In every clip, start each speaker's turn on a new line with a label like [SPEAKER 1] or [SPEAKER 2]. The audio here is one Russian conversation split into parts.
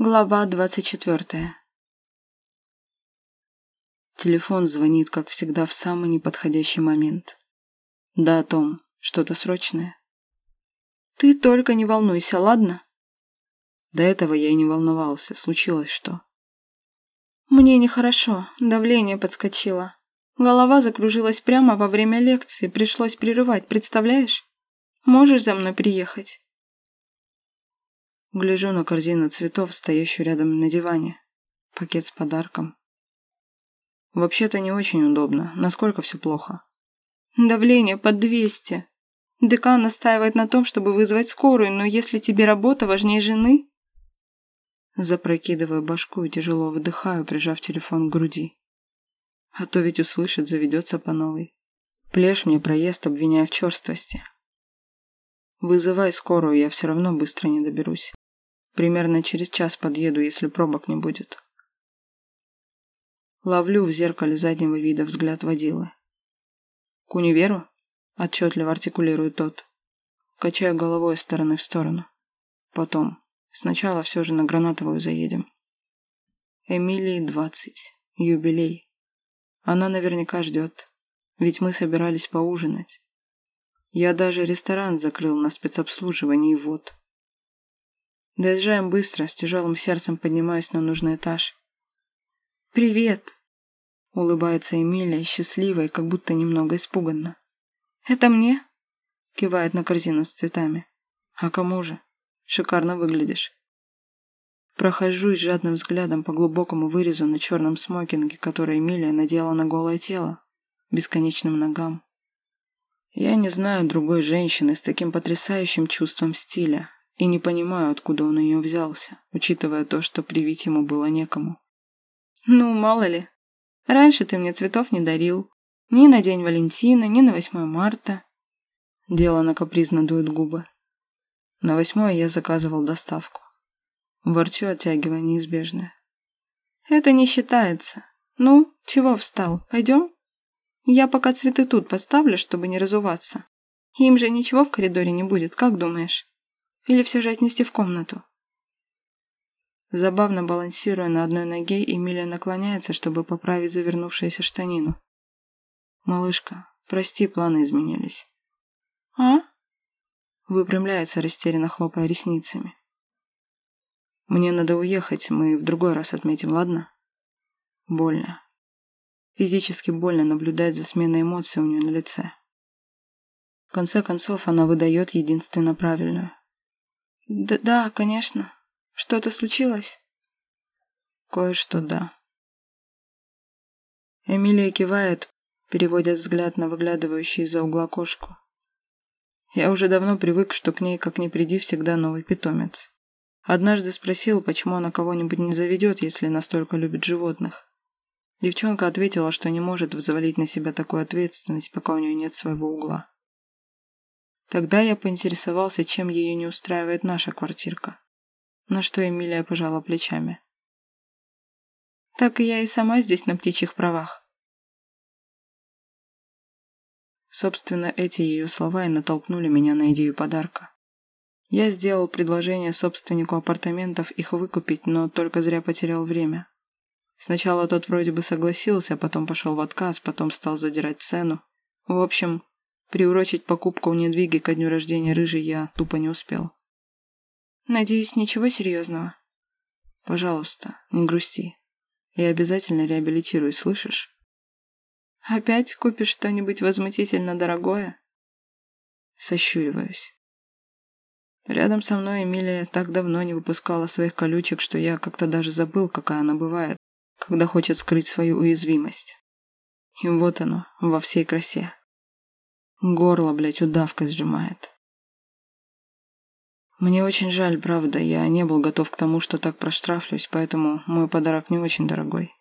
[SPEAKER 1] Глава двадцать четвертая Телефон звонит, как всегда, в самый неподходящий момент. Да, Том, что-то срочное. Ты только не волнуйся, ладно? До этого я и не волновался, случилось что. Мне нехорошо, давление подскочило. Голова закружилась прямо во время лекции, пришлось прерывать, представляешь? Можешь за мной приехать? Гляжу на корзину цветов, стоящую рядом на диване. Пакет с подарком. Вообще-то не очень удобно. Насколько все плохо? Давление под 200. Декан настаивает на том, чтобы вызвать скорую, но если тебе работа важнее жены... Запрокидываю башку и тяжело выдыхаю, прижав телефон к груди. А то ведь услышит, заведется по новой. Плешь мне проезд, обвиняя в черствости. Вызывай скорую, я все равно быстро не доберусь. Примерно через час подъеду, если пробок не будет. Ловлю в зеркале заднего вида взгляд водилы. «К универу?» – отчетливо артикулирует тот. Качаю головой из стороны в сторону. Потом. Сначала все же на Гранатовую заедем. Эмилии двадцать. Юбилей. Она наверняка ждет. Ведь мы собирались поужинать. Я даже ресторан закрыл на спецобслуживание и вот. Доезжаем быстро, с тяжелым сердцем поднимаюсь на нужный этаж. «Привет!» — улыбается Эмилия, счастливая, как будто немного испуганно. «Это мне?» — кивает на корзину с цветами. «А кому же? Шикарно выглядишь». Прохожусь жадным взглядом по глубокому вырезу на черном смокинге, который Эмилия надела на голое тело, бесконечным ногам. Я не знаю другой женщины с таким потрясающим чувством стиля, и не понимаю, откуда он ее взялся, учитывая то, что привить ему было некому. Ну, мало ли. Раньше ты мне цветов не дарил. Ни на День Валентина, ни на 8 марта. Делано капризно дует губы. На восьмое я заказывал доставку. Ворчу, оттягивая неизбежное. Это не считается. Ну, чего встал? Пойдем? Я пока цветы тут поставлю, чтобы не разуваться. Им же ничего в коридоре не будет, как думаешь? Или все же отнести в комнату? Забавно балансируя на одной ноге, Эмилия наклоняется, чтобы поправить завернувшуюся штанину. «Малышка, прости, планы изменились». «А?» Выпрямляется, растерянно хлопая ресницами. «Мне надо уехать, мы в другой раз отметим, ладно?» Больно. Физически больно наблюдать за сменой эмоций у нее на лице. В конце концов, она выдает единственно правильную. Да, да, конечно. Что-то случилось? Кое-что, да. Эмилия кивает, переводя взгляд на выглядывающий из-за угла кошку. Я уже давно привык, что к ней, как ни приди, всегда новый питомец. Однажды спросил, почему она кого-нибудь не заведет, если настолько любит животных. Девчонка ответила, что не может взвалить на себя такую ответственность, пока у нее нет своего угла. Тогда я поинтересовался, чем ее не устраивает наша квартирка. На что Эмилия пожала плечами. Так и я и сама здесь на птичьих правах. Собственно, эти ее слова и натолкнули меня на идею подарка. Я сделал предложение собственнику апартаментов их выкупить, но только зря потерял время. Сначала тот вроде бы согласился, а потом пошел в отказ, потом стал задирать цену. В общем, Приурочить покупку у недвиги ко дню рождения рыжий я тупо не успел. Надеюсь, ничего серьезного? Пожалуйста, не грусти. Я обязательно реабилитируюсь, слышишь? Опять купишь что-нибудь возмутительно дорогое? Сощуриваюсь. Рядом со мной Эмилия так давно не выпускала своих колючек, что я как-то даже забыл, какая она бывает, когда хочет скрыть свою уязвимость. И вот оно, во всей красе. Горло, блядь, удавкой сжимает. Мне очень жаль, правда, я не был готов к тому, что так проштрафлюсь, поэтому мой подарок не очень дорогой.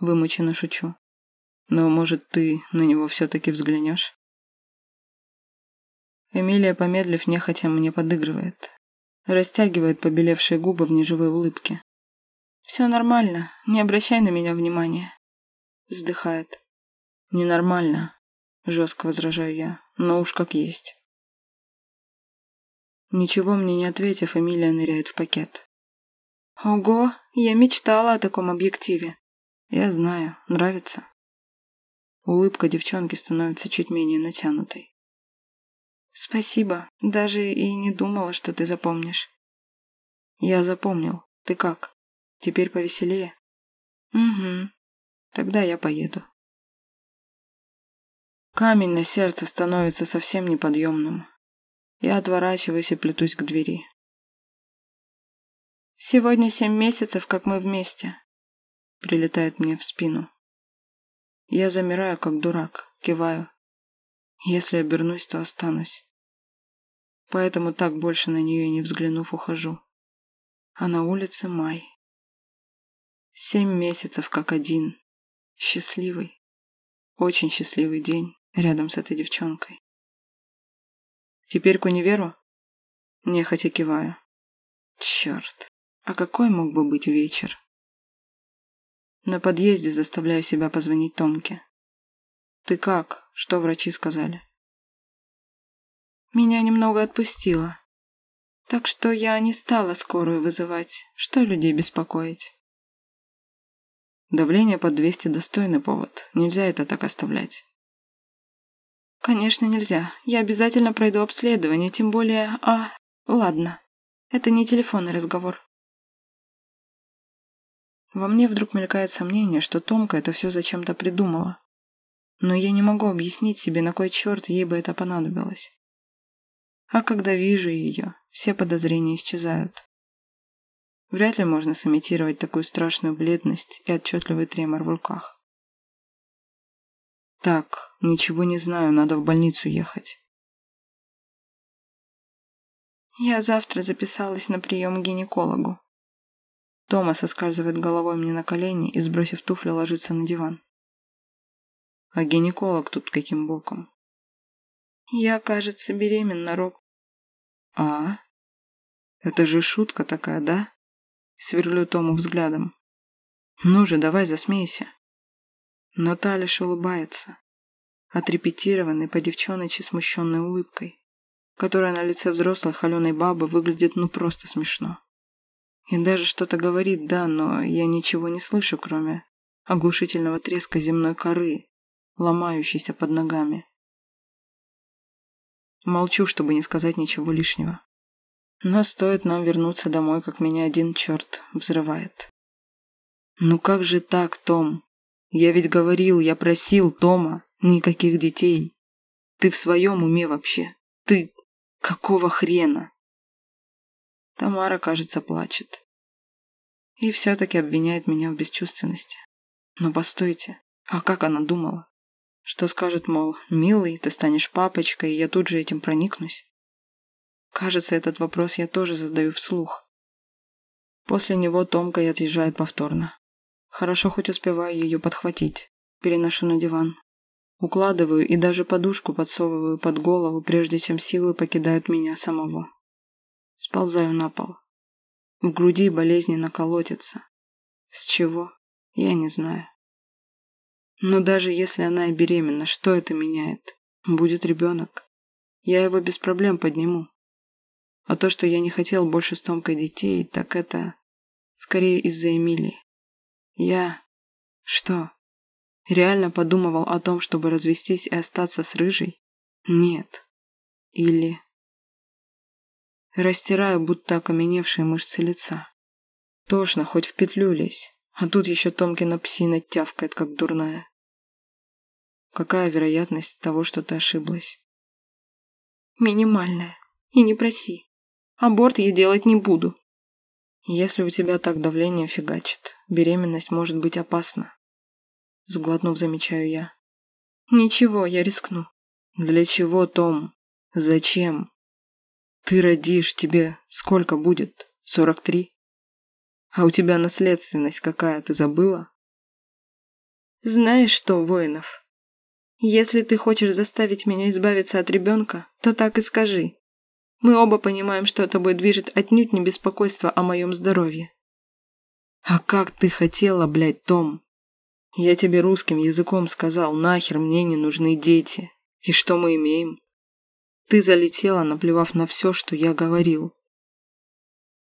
[SPEAKER 1] Вымученно шучу. Но, может, ты на него все-таки взглянешь? Эмилия, помедлив, нехотя мне подыгрывает. Растягивает побелевшие губы в неживой улыбке. «Все нормально, не обращай на меня внимания», — вздыхает. «Ненормально, Жестко возражаю я, но уж как есть. Ничего мне не ответив, Эмилия ныряет в пакет. Ого, я мечтала о таком объективе. Я знаю, нравится. Улыбка девчонки становится чуть менее натянутой. Спасибо, даже и не думала, что ты запомнишь. Я запомнил. Ты как? Теперь повеселее? Угу. Тогда я поеду. Камень на сердце становится совсем неподъемным. Я отворачиваюсь и плетусь к двери. «Сегодня семь месяцев, как мы вместе», — прилетает мне в спину. Я замираю, как дурак, киваю. Если обернусь, то останусь. Поэтому так больше на нее не взглянув, ухожу. А на улице май. Семь месяцев, как один. Счастливый. Очень счастливый день рядом с этой девчонкой. Теперь к универу? Нехотя киваю. Черт, а какой мог бы быть вечер? На подъезде заставляю себя позвонить Томке. Ты как? Что врачи сказали? Меня немного отпустило. Так что я не стала скорую вызывать. Что людей беспокоить? Давление под 200 достойный повод. Нельзя это так оставлять. Конечно, нельзя. Я обязательно пройду обследование, тем более... А, ладно. Это не телефонный разговор. Во мне вдруг мелькает сомнение, что Томка это все зачем-то придумала. Но я не могу объяснить себе, на кой черт ей бы это понадобилось. А когда вижу ее, все подозрения исчезают. Вряд ли можно сымитировать такую страшную бледность и отчетливый тремор в руках. Так, ничего не знаю, надо в больницу ехать. Я завтра записалась на прием к гинекологу. Тома соскальзывает головой мне на колени и, сбросив туфли, ложится на диван. А гинеколог тут каким боком? Я, кажется, беременна, Роб. А? Это же шутка такая, да? Сверлю Тому взглядом. Ну же, давай засмейся. Но та лишь улыбается, отрепетированной по девчоночи смущенной улыбкой, которая на лице взрослой холеной бабы выглядит ну просто смешно. И даже что-то говорит, да, но я ничего не слышу, кроме оглушительного треска земной коры, ломающейся под ногами. Молчу, чтобы не сказать ничего лишнего. Но стоит нам вернуться домой, как меня один черт взрывает. «Ну как же так, Том? Я ведь говорил, я просил Тома, никаких детей. Ты в своем уме вообще? Ты... какого хрена? Тамара, кажется, плачет. И все-таки обвиняет меня в бесчувственности. Но постойте, а как она думала? Что скажет, мол, милый, ты станешь папочкой, и я тут же этим проникнусь? Кажется, этот вопрос я тоже задаю вслух. После него Томка и отъезжает повторно. Хорошо хоть успеваю ее подхватить. Переношу на диван. Укладываю и даже подушку подсовываю под голову, прежде чем силы покидают меня самого. Сползаю на пол. В груди болезненно колотится. С чего? Я не знаю. Но даже если она и беременна, что это меняет? Будет ребенок. Я его без проблем подниму. А то, что я не хотел больше с Томкой детей, так это скорее из-за Эмилии. Я... Что? Реально подумывал о том, чтобы развестись и остаться с Рыжей? Нет. Или... Растираю, будто окаменевшие мышцы лица. Тошно, хоть в петлю лезь. А тут еще Томкина псина тявкает, как дурная. Какая вероятность того, что ты ошиблась? Минимальная. И не проси. Аборт я делать не буду. Если у тебя так давление фигачит, беременность может быть опасна. Сглотнув, замечаю я. Ничего, я рискну. Для чего, Том? Зачем? Ты родишь, тебе сколько будет? Сорок три? А у тебя наследственность какая, ты забыла? Знаешь что, Воинов? Если ты хочешь заставить меня избавиться от ребенка, то так и скажи. Мы оба понимаем, что тобой движет отнюдь не беспокойство о моем здоровье. А как ты хотела, блядь, Том? Я тебе русским языком сказал, нахер мне не нужны дети. И что мы имеем? Ты залетела, наплевав на все, что я говорил.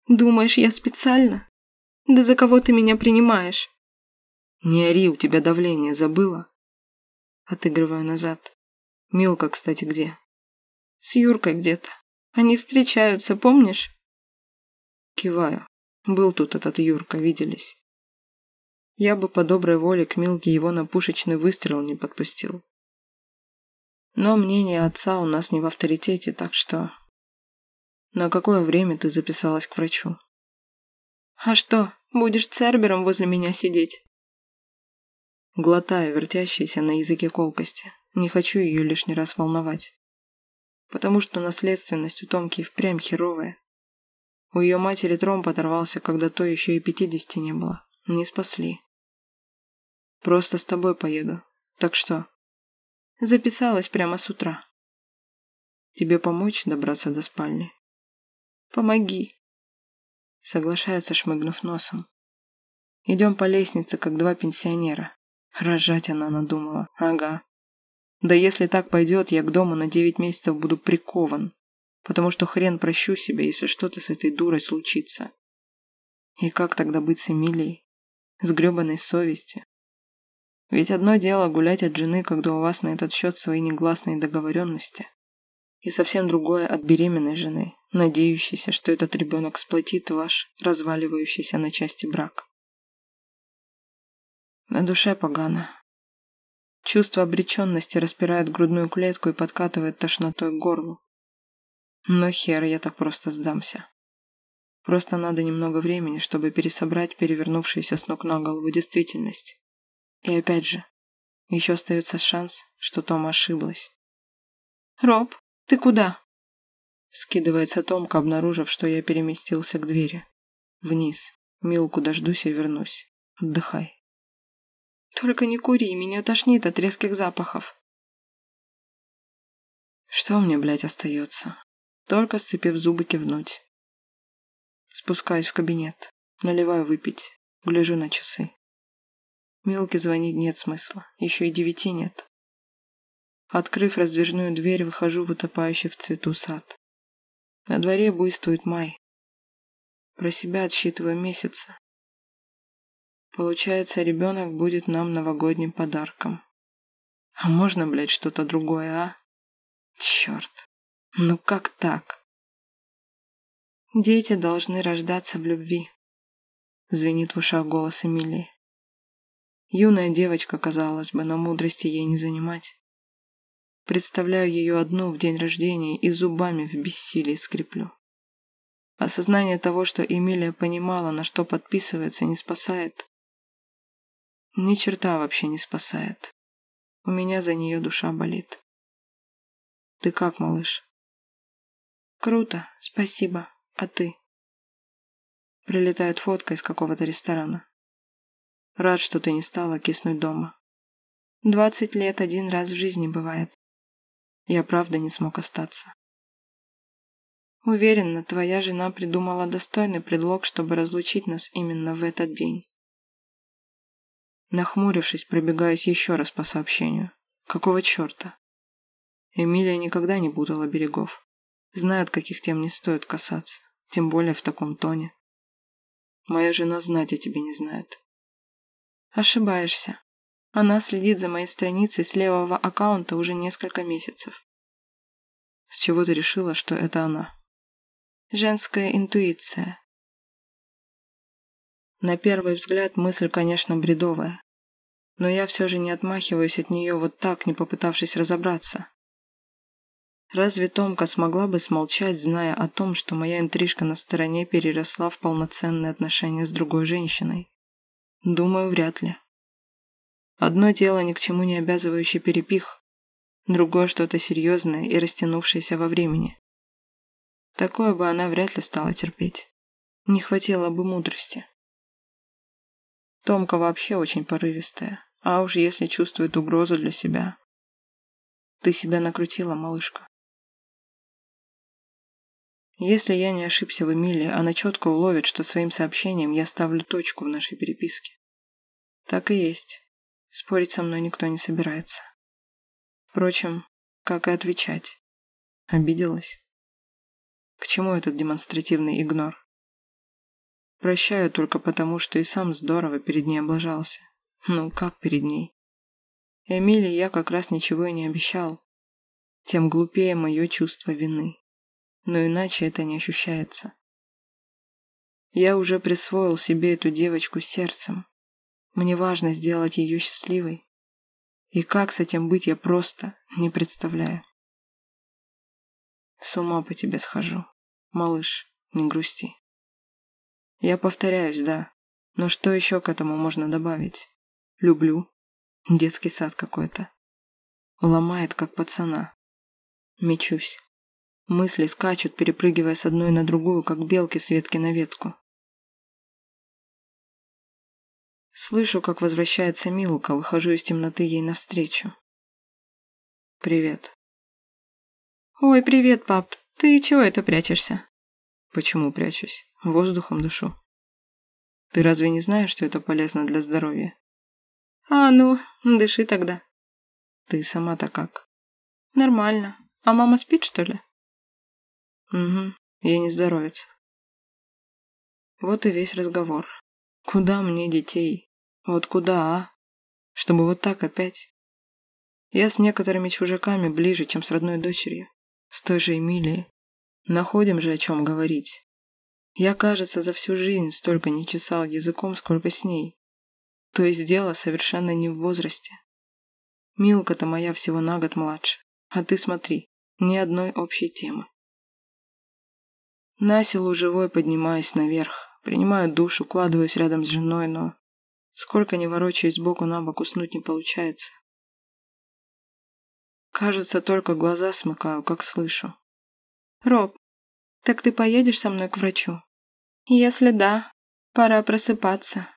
[SPEAKER 1] Думаешь, я специально? Да за кого ты меня принимаешь?
[SPEAKER 2] Не ори, у тебя давление, забыла? Отыгрываю назад. Милка, кстати, где?
[SPEAKER 1] С Юркой где-то. Они встречаются, помнишь?
[SPEAKER 2] Киваю. Был тут этот Юрка, виделись. Я бы по доброй воле к Милке его на пушечный выстрел не подпустил. Но мнение отца у нас не в авторитете, так что... На какое время ты записалась к врачу?
[SPEAKER 1] А что, будешь цербером возле меня сидеть?
[SPEAKER 2] Глотаю вертящиеся на языке колкости. Не хочу ее лишний раз волновать. Потому что наследственность у Томки впрямь херовая. У ее матери тромб оторвался, когда то еще и пятидесяти не было. Не спасли. Просто с тобой поеду. Так что?
[SPEAKER 1] Записалась прямо с утра.
[SPEAKER 2] Тебе помочь добраться до спальни?
[SPEAKER 1] Помоги.
[SPEAKER 2] Соглашается, шмыгнув носом. Идем по лестнице, как два пенсионера. Рожать она надумала. Ага. Да если так пойдет, я к дому на девять месяцев буду прикован. Потому что хрен прощу себе, если что-то с этой дурой случится. И как тогда быть с Эмилией? С гребаной совестью? Ведь одно дело гулять от жены, когда у вас на этот счет свои негласные договоренности. И совсем другое от беременной жены, надеющейся, что этот ребенок сплотит ваш разваливающийся на части брак. На душе погано. Чувство обреченности распирает грудную клетку и подкатывает тошнотой к горлу. Но хер, я так просто сдамся. Просто надо немного времени, чтобы пересобрать перевернувшуюся с ног на голову действительность. И опять же, еще остается шанс, что Тома ошиблась.
[SPEAKER 1] «Роб, ты куда?»
[SPEAKER 2] Скидывается Томка, обнаружив, что я переместился к двери. Вниз. Милку дождусь и вернусь. Отдыхай.
[SPEAKER 1] Только не кури, меня тошнит от резких запахов.
[SPEAKER 2] Что мне, блядь, остается? Только сцепив зубы кивнуть. Спускаюсь в кабинет. Наливаю выпить. Гляжу на часы. Милке звонить нет смысла. Еще и девяти нет. Открыв раздвижную дверь, выхожу в утопающий в цвету сад. На дворе буйствует май. Про себя отсчитываю месяцы. Получается, ребенок будет нам новогодним подарком. А можно, блядь, что-то другое, а? Черт. Ну как так?
[SPEAKER 1] Дети должны рождаться в любви.
[SPEAKER 2] Звенит в ушах голос Эмилии. Юная девочка, казалось бы, но мудрости ей не занимать. Представляю ее одну в день рождения и зубами в бессилии скреплю. Осознание того, что Эмилия понимала, на что подписывается, не спасает. Ни черта вообще не спасает. У меня за нее душа болит. Ты как, малыш?
[SPEAKER 1] Круто, спасибо. А ты?
[SPEAKER 2] Прилетает фотка из какого-то ресторана. Рад, что ты не стала киснуть дома.
[SPEAKER 1] Двадцать лет один раз в жизни бывает.
[SPEAKER 2] Я правда не смог остаться.
[SPEAKER 1] Уверена, твоя жена придумала достойный предлог, чтобы разлучить нас именно в этот день.
[SPEAKER 2] Нахмурившись, пробегаюсь еще раз по сообщению. Какого черта? Эмилия никогда не путала берегов. Знает, каких тем не стоит касаться, тем более в таком тоне. Моя жена знать о тебе не знает.
[SPEAKER 1] Ошибаешься. Она следит за моей страницей с левого аккаунта уже несколько месяцев.
[SPEAKER 2] С чего ты решила, что это она?
[SPEAKER 1] Женская интуиция.
[SPEAKER 2] На первый взгляд мысль, конечно, бредовая. Но я все же не отмахиваюсь от нее вот так, не попытавшись разобраться. Разве Томка смогла бы смолчать, зная о том, что моя интрижка на стороне переросла в полноценные отношения с другой женщиной? Думаю, вряд ли. Одно дело ни к чему не обязывающий перепих, другое что-то серьезное и растянувшееся во времени. Такое бы она вряд ли стала терпеть. Не хватило бы мудрости. Томка вообще очень порывистая, а уж если чувствует угрозу для себя. Ты себя накрутила, малышка. Если я не ошибся в Эмилии, она четко уловит, что своим сообщением я ставлю точку в нашей переписке. Так и есть. Спорить со мной никто не собирается. Впрочем, как и отвечать. Обиделась? К чему этот демонстративный игнор?
[SPEAKER 1] Прощаю только потому, что и сам здорово перед ней облажался. Ну, как перед ней? Эмилии я как раз ничего и не обещал. Тем глупее мое чувство вины. Но иначе это не ощущается. Я уже присвоил себе эту девочку сердцем. Мне важно сделать ее счастливой. И как с этим быть, я просто не представляю. С ума по тебе схожу. Малыш, не грусти. Я повторяюсь, да. Но что еще к этому можно добавить? Люблю. Детский сад какой-то. Ломает, как пацана. Мечусь. Мысли скачут, перепрыгивая с одной на другую, как белки с ветки на ветку. Слышу, как возвращается Милка, выхожу из темноты ей навстречу. «Привет». «Ой, привет, пап. Ты чего это прячешься?» «Почему прячусь? Воздухом дышу». «Ты разве не знаешь, что это полезно для здоровья?»
[SPEAKER 2] «А, ну, дыши тогда».
[SPEAKER 1] «Ты сама-то как?»
[SPEAKER 2] «Нормально. А мама спит, что ли?»
[SPEAKER 1] «Угу. Ей не здоровится». Вот и весь разговор. Куда мне детей? Вот куда, а? Чтобы вот так опять? Я с некоторыми чужаками ближе, чем с родной дочерью. С той же Эмилией. Находим же о чем говорить. Я, кажется, за всю жизнь столько не чесал языком, сколько с ней. То есть дело совершенно не в возрасте. Милка-то моя всего на год младше. А ты смотри, ни одной общей темы. На силу живой поднимаюсь наверх, принимаю душ, укладываюсь рядом с женой, но Сколько не ворочаясь сбоку на бок, уснуть не получается. Кажется, только глаза смыкаю, как слышу.
[SPEAKER 2] «Роб, так ты поедешь со мной к врачу?» «Если да, пора просыпаться.